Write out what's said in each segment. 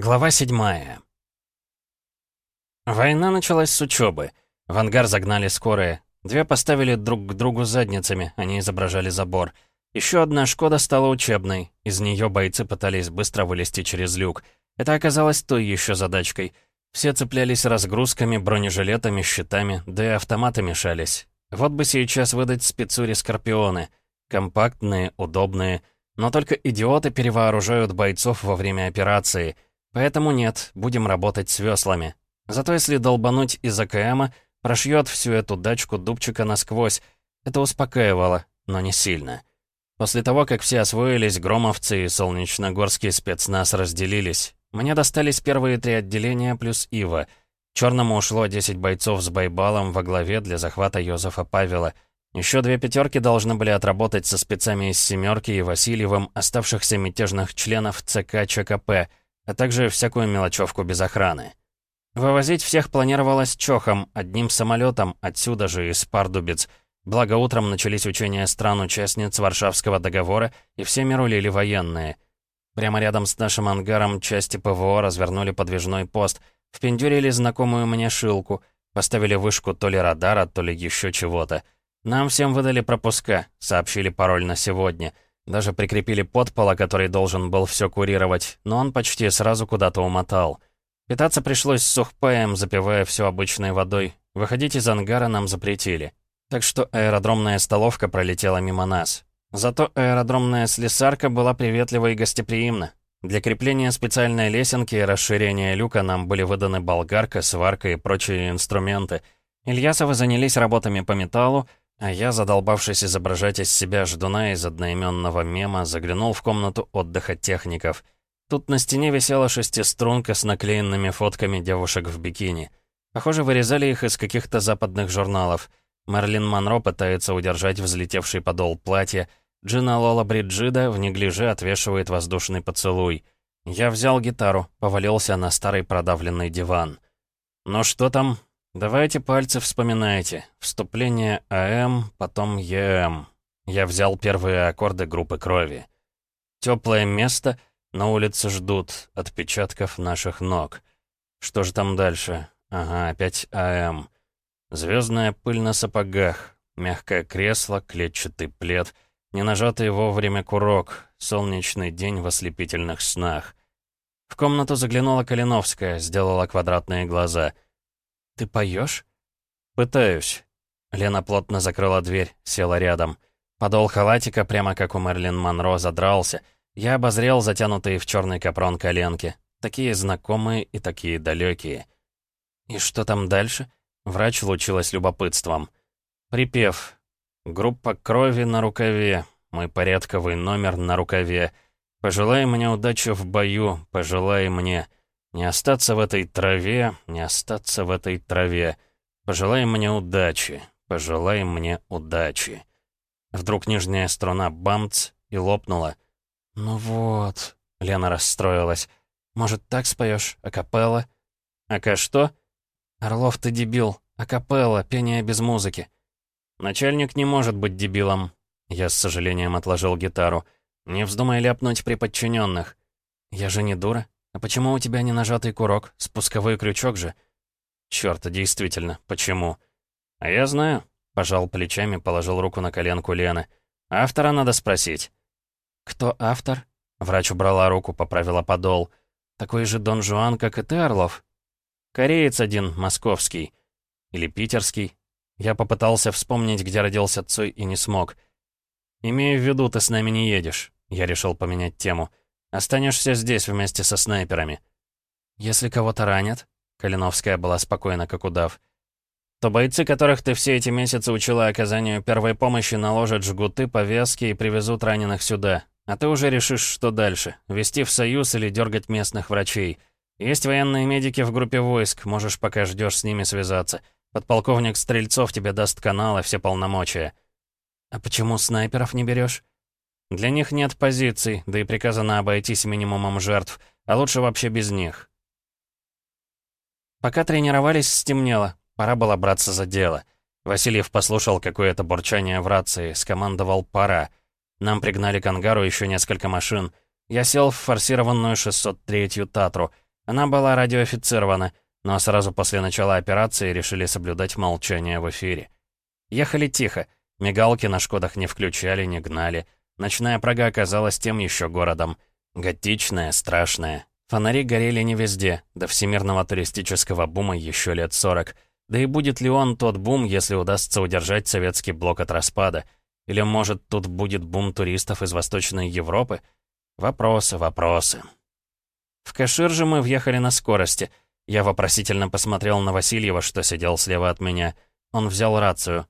Глава 7 Война началась с учебы. В ангар загнали скорые. Две поставили друг к другу задницами, они изображали забор. Еще одна «Шкода» стала учебной. Из нее бойцы пытались быстро вылезти через люк. Это оказалось той еще задачкой. Все цеплялись разгрузками, бронежилетами, щитами, да и автоматы мешались. Вот бы сейчас выдать спецуре «Скорпионы». Компактные, удобные. Но только идиоты перевооружают бойцов во время операции — Поэтому нет, будем работать с веслами. Зато если долбануть из АКМа, прошьет всю эту дачку дубчика насквозь. Это успокаивало, но не сильно. После того, как все освоились, громовцы и солнечногорский спецназ разделились. Мне достались первые три отделения плюс Ива. Черному ушло 10 бойцов с байбалом во главе для захвата Йозефа Павела. Еще две пятерки должны были отработать со спецами из «семерки» и Васильевым оставшихся мятежных членов ЦК ЧКП — а также всякую мелочевку без охраны. Вывозить всех планировалось чохом, одним самолетом, отсюда же, из Пардубец. Благо утром начались учения стран-участниц Варшавского договора, и всеми рулили военные. Прямо рядом с нашим ангаром части ПВО развернули подвижной пост, впендюрили знакомую мне шилку, поставили вышку то ли радара, то ли еще чего-то. Нам всем выдали пропуска, сообщили пароль на сегодня — даже прикрепили подпола, который должен был все курировать, но он почти сразу куда-то умотал. Питаться пришлось сухпаем, запивая все обычной водой. Выходить из ангара нам запретили. Так что аэродромная столовка пролетела мимо нас. Зато аэродромная слесарка была приветлива и гостеприимна. Для крепления специальной лесенки и расширения люка нам были выданы болгарка, сварка и прочие инструменты. Ильясовы занялись работами по металлу, а я, задолбавшись изображать из себя ждуна из одноименного мема, заглянул в комнату отдыха техников. Тут на стене висела шестиструнка с наклеенными фотками девушек в бикини. Похоже, вырезали их из каких-то западных журналов. Мерлин Монро пытается удержать взлетевший подол платья. Джина Лола Бриджида в неглиже отвешивает воздушный поцелуй. Я взял гитару, повалился на старый продавленный диван. «Ну что там?» Давайте пальцы вспоминайте. Вступление АМ, потом ЕМ. Я взял первые аккорды группы крови. Теплое место, на улице ждут отпечатков наших ног. Что же там дальше? Ага, опять АМ. Звездная пыль на сапогах, мягкое кресло, клетчатый плед, ненажатый вовремя курок, солнечный день в ослепительных снах. В комнату заглянула Калиновская, сделала квадратные глаза — «Ты поешь?» «Пытаюсь». Лена плотно закрыла дверь, села рядом. Подол халатика, прямо как у Мерлин Монро, задрался. Я обозрел затянутые в черный капрон коленки. Такие знакомые и такие далекие. «И что там дальше?» Врач лучилась любопытством. «Припев. Группа крови на рукаве. Мой порядковый номер на рукаве. Пожелай мне удачи в бою, пожелай мне...» Не остаться в этой траве, не остаться в этой траве. Пожелай мне удачи, пожелай мне удачи. Вдруг нижняя струна бамц и лопнула. «Ну вот», — Лена расстроилась. «Может, так споешь? Акапелла?» «Ака что?» «Орлов, ты дебил. Акапелла, пение без музыки». «Начальник не может быть дебилом». Я с сожалением отложил гитару. «Не вздумай ляпнуть при подчиненных. «Я же не дура. «А почему у тебя не нажатый курок? Спусковой крючок же?» «Чёрт, действительно, почему?» «А я знаю», — пожал плечами, положил руку на коленку Лены. «Автора надо спросить». «Кто автор?» Врач убрала руку, поправила подол. «Такой же Дон Жуан, как и ты, Орлов?» «Кореец один, московский. Или питерский. Я попытался вспомнить, где родился Цой, и не смог. Имею в виду, ты с нами не едешь». Я решил поменять тему. Останешься здесь вместе со снайперами. Если кого-то ранят, Калиновская была спокойна, как удав, то бойцы, которых ты все эти месяцы учила оказанию первой помощи, наложат жгуты, повязки и привезут раненых сюда. А ты уже решишь, что дальше. Вести в союз или дергать местных врачей. Есть военные медики в группе войск, можешь, пока ждешь с ними связаться. Подполковник Стрельцов тебе даст канал и все полномочия. А почему снайперов не берешь? Для них нет позиций, да и приказано обойтись минимумом жертв, а лучше вообще без них. Пока тренировались, стемнело. Пора было браться за дело. Васильев послушал какое-то бурчание в рации, скомандовал «пора». Нам пригнали к ангару еще несколько машин. Я сел в форсированную 603-ю «Татру». Она была радиоофицирована, но сразу после начала операции решили соблюдать молчание в эфире. Ехали тихо, мигалки на «Шкодах» не включали, не гнали. Ночная Прага оказалась тем еще городом. Готичная, страшная. Фонари горели не везде, до всемирного туристического бума еще лет сорок. Да и будет ли он тот бум, если удастся удержать советский блок от распада? Или, может, тут будет бум туристов из Восточной Европы? Вопросы, вопросы. В Кашир же мы въехали на скорости. Я вопросительно посмотрел на Васильева, что сидел слева от меня. Он взял рацию.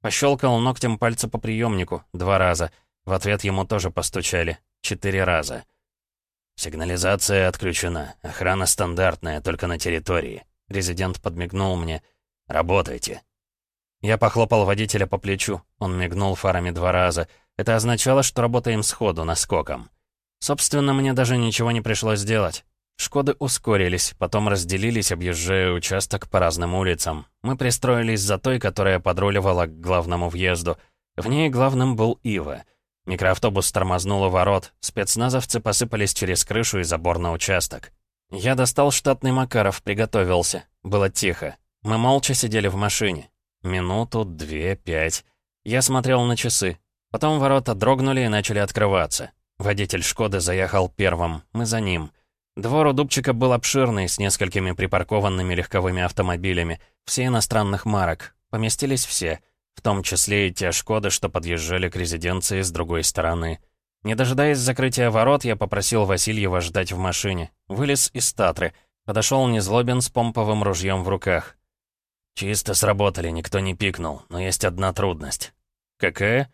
Пощелкал ногтем пальца по приемнику два раза. В ответ ему тоже постучали. Четыре раза. «Сигнализация отключена. Охрана стандартная, только на территории». Резидент подмигнул мне. «Работайте». Я похлопал водителя по плечу. Он мигнул фарами два раза. Это означало, что работаем сходу, наскоком. Собственно, мне даже ничего не пришлось делать. Шкоды ускорились, потом разделились, объезжая участок по разным улицам. Мы пристроились за той, которая подруливала к главному въезду. В ней главным был Ива. Микроавтобус тормознул у ворот. Спецназовцы посыпались через крышу и забор на участок. Я достал штатный Макаров, приготовился. Было тихо. Мы молча сидели в машине. Минуту, две, пять. Я смотрел на часы. Потом ворота дрогнули и начали открываться. Водитель «Шкоды» заехал первым, мы за ним. Двор у Дубчика был обширный, с несколькими припаркованными легковыми автомобилями, все иностранных марок. Поместились все, в том числе и те «Шкоды», что подъезжали к резиденции с другой стороны. Не дожидаясь закрытия ворот, я попросил Васильева ждать в машине. Вылез из Татры. Подошел Незлобин с помповым ружьем в руках. «Чисто сработали, никто не пикнул, но есть одна трудность». «Какая?»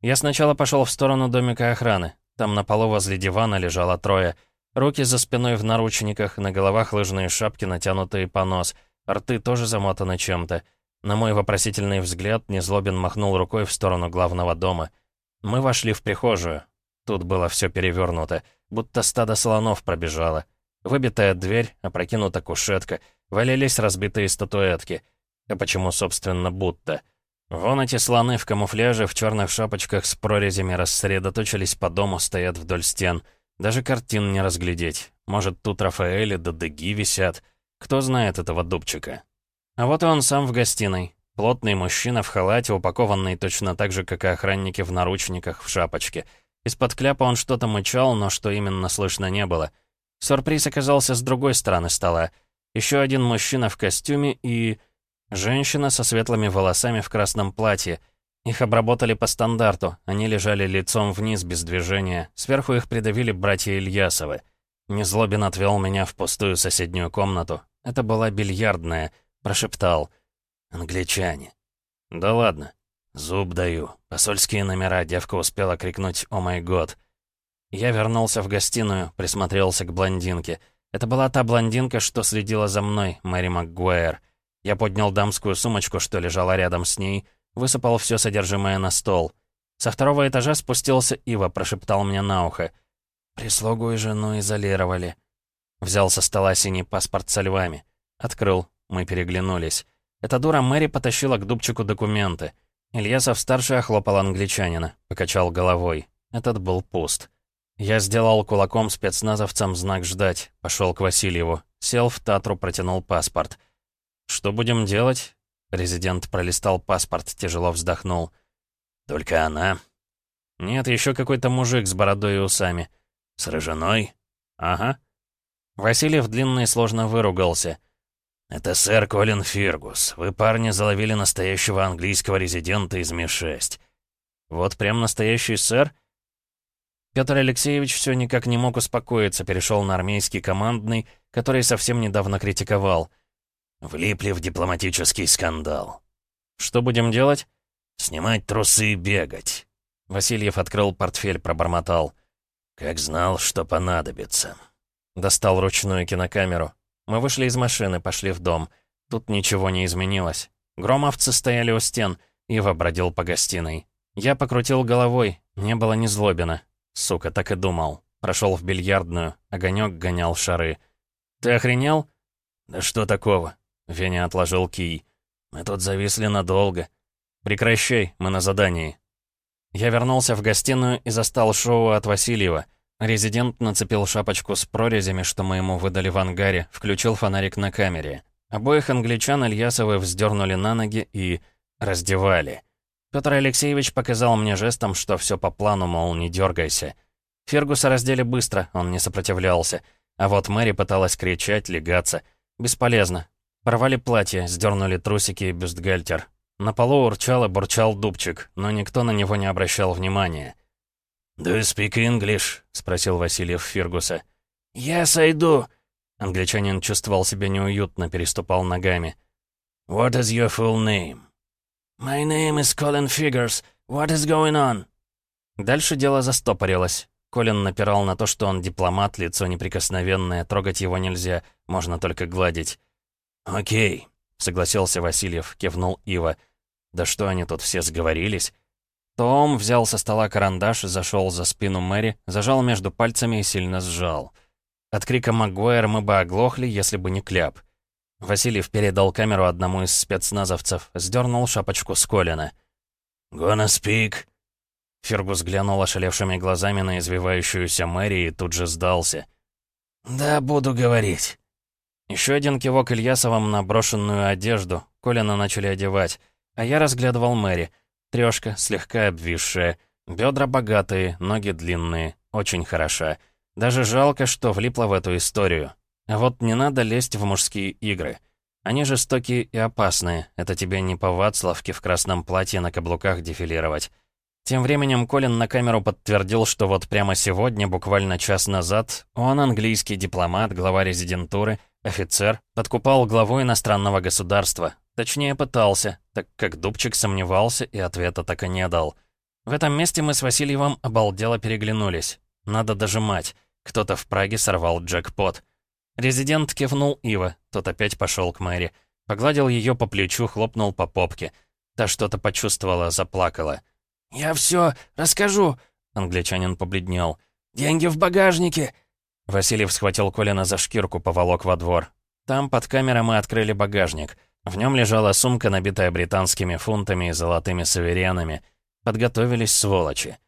Я сначала пошел в сторону домика охраны. Там на полу возле дивана лежало трое. Руки за спиной в наручниках, на головах лыжные шапки, натянутые по нос. Рты тоже замотаны чем-то. На мой вопросительный взгляд, Незлобин махнул рукой в сторону главного дома. Мы вошли в прихожую. Тут было все перевернуто, будто стадо слонов пробежало. Выбитая дверь, опрокинута кушетка, валялись разбитые статуэтки. А почему, собственно, будто? Вон эти слоны в камуфляже, в черных шапочках с прорезями рассредоточились по дому, стоят вдоль стен. Даже картин не разглядеть. Может, тут Рафаэли да Деги висят. Кто знает этого дубчика? А вот и он сам в гостиной. Плотный мужчина в халате, упакованный точно так же, как и охранники в наручниках, в шапочке. Из-под кляпа он что-то мычал, но что именно слышно не было. Сюрприз оказался с другой стороны стола. Еще один мужчина в костюме и... Женщина со светлыми волосами в красном платье. Их обработали по стандарту, они лежали лицом вниз без движения, сверху их придавили братья Ильясовы. Незлобин отвел меня в пустую соседнюю комнату. Это была бильярдная, прошептал. «Англичане». «Да ладно». «Зуб даю. Посольские номера», девка успела крикнуть «О май год». Я вернулся в гостиную, присмотрелся к блондинке. Это была та блондинка, что следила за мной, Мэри МакГуайр. Я поднял дамскую сумочку, что лежала рядом с ней, высыпал все содержимое на стол. Со второго этажа спустился Ива, прошептал мне на ухо. «Прислугу и жену изолировали». Взял со стола синий паспорт со львами. Открыл. Мы переглянулись. Эта дура Мэри потащила к Дубчику документы. Ильясов-старший охлопал англичанина, покачал головой. Этот был пуст. Я сделал кулаком спецназовцам знак «Ждать», пошел к Васильеву. Сел в Татру, протянул паспорт. «Что будем делать?» Резидент пролистал паспорт, тяжело вздохнул. «Только она?» «Нет, еще какой-то мужик с бородой и усами». «С рыжиной?» «Ага». Васильев длинно и сложно выругался. «Это сэр Колин Фиргус. Вы, парни, заловили настоящего английского резидента из Ми-6». «Вот прям настоящий сэр?» Петр Алексеевич все никак не мог успокоиться, перешел на армейский командный, который совсем недавно критиковал. Влипли в дипломатический скандал. Что будем делать? Снимать трусы и бегать. Васильев открыл портфель, пробормотал. Как знал, что понадобится. Достал ручную кинокамеру. Мы вышли из машины, пошли в дом. Тут ничего не изменилось. Громовцы стояли у стен. Ива бродил по гостиной. Я покрутил головой. Не было ни злобина. Сука, так и думал. Прошел в бильярдную. Огонек гонял шары. «Ты охренел?» «Да что такого? Веня отложил кий. «Мы тут зависли надолго. Прекращай, мы на задании». Я вернулся в гостиную и застал шоу от Васильева. Резидент нацепил шапочку с прорезями, что мы ему выдали в ангаре, включил фонарик на камере. Обоих англичан Ильясовы вздернули на ноги и... раздевали. Петр Алексеевич показал мне жестом, что все по плану, мол, не дергайся. Фергуса раздели быстро, он не сопротивлялся. А вот Мэри пыталась кричать, легаться. Бесполезно. Порвали платье, сдернули трусики и бюстгальтер. На полу урчал и бурчал дубчик, но никто на него не обращал внимания. «Do you speak English?» — спросил Васильев Фергуса. «Yes, I do». Англичанин чувствовал себя неуютно, переступал ногами. «What is your full name?» «My name is Colin Figures. What is going on?» Дальше дело застопорилось. Колин напирал на то, что он дипломат, лицо неприкосновенное, трогать его нельзя, можно только гладить. «Окей», — согласился Васильев, кивнул Ива. «Да что они тут все сговорились?» Том взял со стола карандаш, зашел за спину Мэри, зажал между пальцами и сильно сжал. От крика Магуайр мы бы оглохли, если бы не кляп. Васильев передал камеру одному из спецназовцев, сдернул шапочку с Колина. «Gonna speak?» Фергус глянул ошалевшими глазами на извивающуюся Мэри и тут же сдался. «Да, буду говорить». Еще один кивок Ильясовым на брошенную одежду. Колина начали одевать. А я разглядывал Мэри. Трёшка, слегка обвисшая. Бедра богатые, ноги длинные. Очень хороша. Даже жалко, что влипла в эту историю. А вот не надо лезть в мужские игры. Они жестокие и опасные. Это тебе не по Вацлавке в красном платье на каблуках дефилировать. Тем временем Колин на камеру подтвердил, что вот прямо сегодня, буквально час назад, он английский дипломат, глава резидентуры, офицер, подкупал главу иностранного государства. Точнее, пытался, так как Дубчик сомневался и ответа так и не дал. В этом месте мы с Васильевым обалдело переглянулись. Надо дожимать. Кто-то в Праге сорвал джекпот. Резидент кивнул Ива, тот опять пошел к Мэри. Погладил ее по плечу, хлопнул по попке. Та что-то почувствовала, заплакала. «Я все расскажу», — англичанин побледнел. «Деньги в багажнике». Васильев схватил Колина за шкирку, поволок во двор. Там под камерой мы открыли багажник. В нем лежала сумка, набитая британскими фунтами и золотыми суверенами. Подготовились сволочи.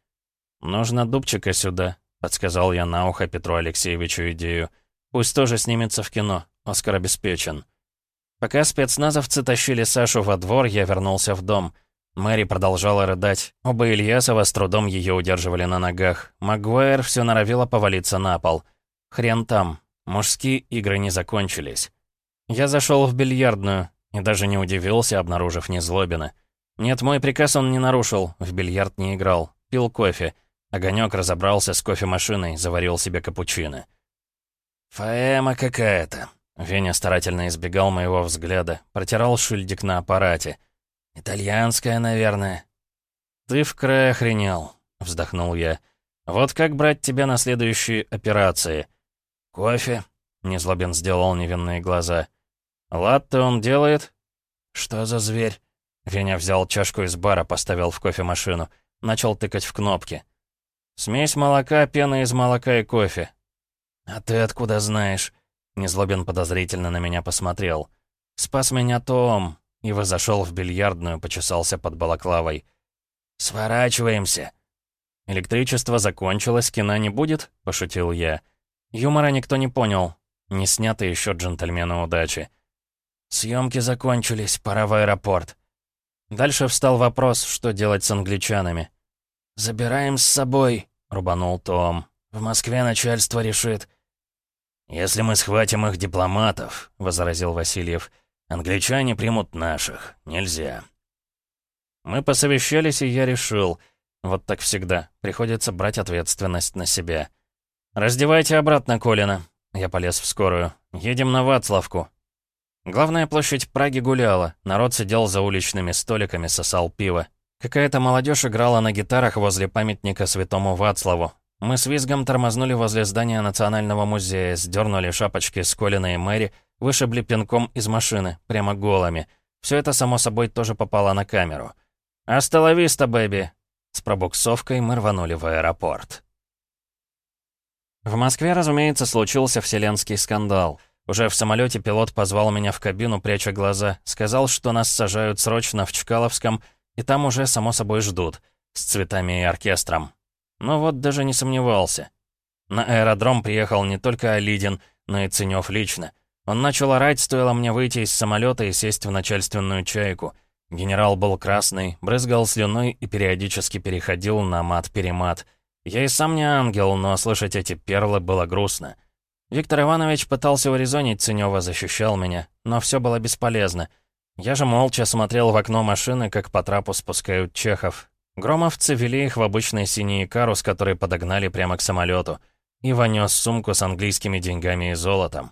«Нужно Дубчика сюда», — подсказал я на ухо Петру Алексеевичу идею. Пусть тоже снимется в кино. Оскар обеспечен. Пока спецназовцы тащили Сашу во двор, я вернулся в дом. Мэри продолжала рыдать. Оба Ильясова с трудом ее удерживали на ногах. Магуайр все норовило повалиться на пол. Хрен там. Мужские игры не закончились. Я зашел в бильярдную и даже не удивился, обнаружив Незлобина. Нет, мой приказ он не нарушил, в бильярд не играл. Пил кофе. Огонек разобрался с кофемашиной, заварил себе капучино. «Фаэма какая-то». Веня старательно избегал моего взгляда, протирал шильдик на аппарате. «Итальянская, наверное». «Ты в край охренел», — вздохнул я. «Вот как брать тебя на следующие операции?» «Кофе?» — Незлобин сделал невинные глаза. «Латте он делает?» «Что за зверь?» Веня взял чашку из бара, поставил в кофемашину. Начал тыкать в кнопки. «Смесь молока, пена из молока и кофе. «А ты откуда знаешь?» Незлобин подозрительно на меня посмотрел. «Спас меня Том!» Ива зашел в бильярдную, почесался под балаклавой. «Сворачиваемся!» «Электричество закончилось, кино не будет?» — пошутил я. Юмора никто не понял. Не сняты еще джентльмены удачи. «Съемки закончились, пора в аэропорт». Дальше встал вопрос, что делать с англичанами. «Забираем с собой», — рубанул Том. «В Москве начальство решит». «Если мы схватим их дипломатов», — возразил Васильев, — «англичане примут наших. Нельзя». Мы посовещались, и я решил. Вот так всегда. Приходится брать ответственность на себя. «Раздевайте обратно Колина». Я полез в скорую. «Едем на Вацлавку». Главная площадь Праги гуляла. Народ сидел за уличными столиками, сосал пиво. Какая-то молодежь играла на гитарах возле памятника святому Вацлаву. Мы с визгом тормознули возле здания Национального музея, сдернули шапочки с Колина и Мэри, вышибли пинком из машины, прямо голыми. Все это, само собой, тоже попало на камеру. «Остановись-то, бэби!» С пробуксовкой мы рванули в аэропорт. В Москве, разумеется, случился вселенский скандал. Уже в самолете пилот позвал меня в кабину, пряча глаза, сказал, что нас сажают срочно в Чкаловском, и там уже, само собой, ждут, с цветами и оркестром. Но вот даже не сомневался. На аэродром приехал не только Алидин, но и Ценёв лично. Он начал орать, стоило мне выйти из самолета и сесть в начальственную чайку. Генерал был красный, брызгал слюной и периодически переходил на мат-перемат. Я и сам не ангел, но слышать эти перлы было грустно. Виктор Иванович пытался урезонить Ценёва, защищал меня, но все было бесполезно. Я же молча смотрел в окно машины, как по трапу спускают чехов. Громовцы вели их в обычный синий карус, который подогнали прямо к самолету. Ива нес сумку с английскими деньгами и золотом.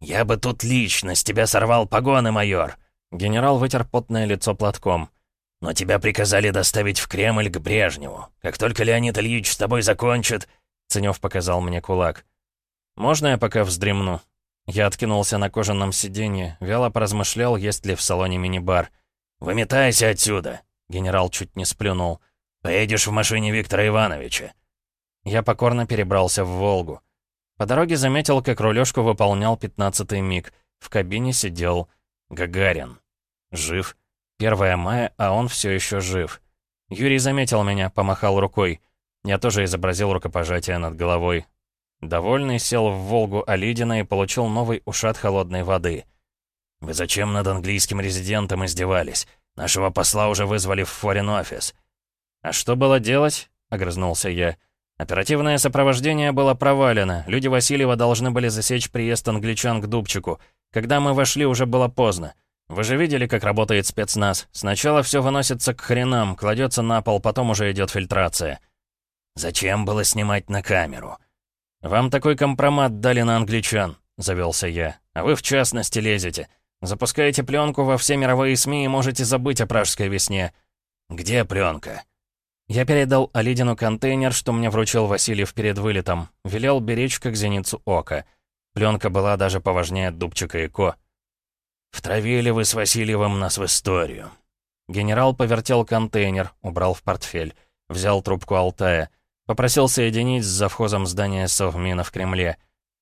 «Я бы тут лично с тебя сорвал погоны, майор!» Генерал вытер потное лицо платком. «Но тебя приказали доставить в Кремль к Брежневу. Как только Леонид Ильич с тобой закончит...» Ценёв показал мне кулак. «Можно я пока вздремну?» Я откинулся на кожаном сиденье, вяло поразмышлял, есть ли в салоне мини-бар. «Выметайся отсюда!» Генерал чуть не сплюнул. «Поедешь в машине Виктора Ивановича». Я покорно перебрался в «Волгу». По дороге заметил, как рулежку выполнял пятнадцатый миг. В кабине сидел Гагарин. Жив. 1 мая, а он все еще жив. Юрий заметил меня, помахал рукой. Я тоже изобразил рукопожатие над головой. Довольный сел в «Волгу» Алидина и получил новый ушат холодной воды. «Вы зачем над английским резидентом издевались? Нашего посла уже вызвали в форин-офис». «А что было делать?» — огрызнулся я. Оперативное сопровождение было провалено. Люди Васильева должны были засечь приезд англичан к Дубчику. Когда мы вошли, уже было поздно. Вы же видели, как работает спецназ. Сначала все выносится к хренам, кладется на пол, потом уже идет фильтрация. «Зачем было снимать на камеру?» «Вам такой компромат дали на англичан», — завелся я. «А вы в частности лезете. Запускаете пленку во все мировые СМИ и можете забыть о пражской весне». «Где пленка?» Я передал Алидину контейнер, что мне вручил Васильев перед вылетом. Велел беречь как зеницу ока. Пленка была даже поважнее Дубчика и Ко. «Втравили вы с Васильевым нас в историю». Генерал повертел контейнер, убрал в портфель. Взял трубку Алтая. Попросил соединить с завхозом здания Совмина в Кремле.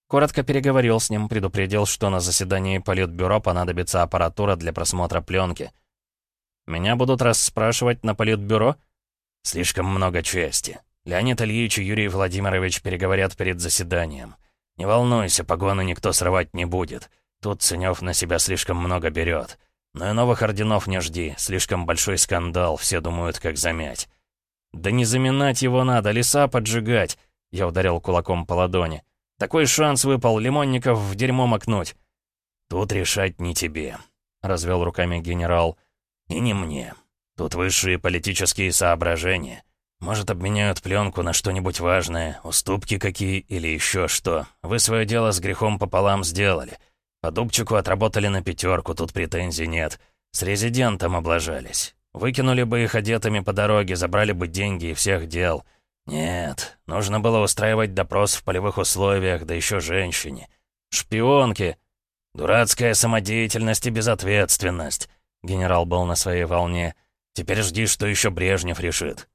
Коротко переговорил с ним, предупредил, что на заседании Политбюро понадобится аппаратура для просмотра пленки. «Меня будут расспрашивать на Политбюро?» Слишком много чести. Леонид Ильич и Юрий Владимирович переговорят перед заседанием. Не волнуйся, погоны никто срывать не будет. Тут Ценёв на себя слишком много берет. Но и новых орденов не жди. Слишком большой скандал, все думают, как замять. «Да не заминать его надо, леса поджигать!» Я ударил кулаком по ладони. «Такой шанс выпал, лимонников в дерьмо макнуть!» «Тут решать не тебе», — развел руками генерал. «И не мне. Тут высшие политические соображения. Может, обменяют пленку на что-нибудь важное, уступки какие или еще что. Вы свое дело с грехом пополам сделали. По Дубчику отработали на пятерку, тут претензий нет. С резидентом облажались. Выкинули бы их одетыми по дороге, забрали бы деньги и всех дел. Нет, нужно было устраивать допрос в полевых условиях, да еще женщине. Шпионки. Дурацкая самодеятельность и безответственность. Генерал был на своей волне. Теперь жди, что еще Брежнев решит.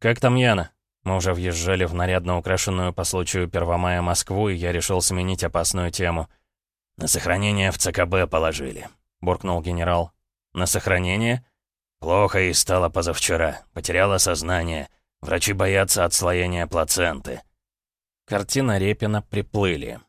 Как там Яна? Мы уже въезжали в нарядно украшенную по случаю 1 мая Москву, и я решил сменить опасную тему. «На сохранение в ЦКБ положили», — буркнул генерал. «На сохранение?» «Плохо и стало позавчера. Потеряла сознание. Врачи боятся отслоения плаценты». Картина Репина приплыли.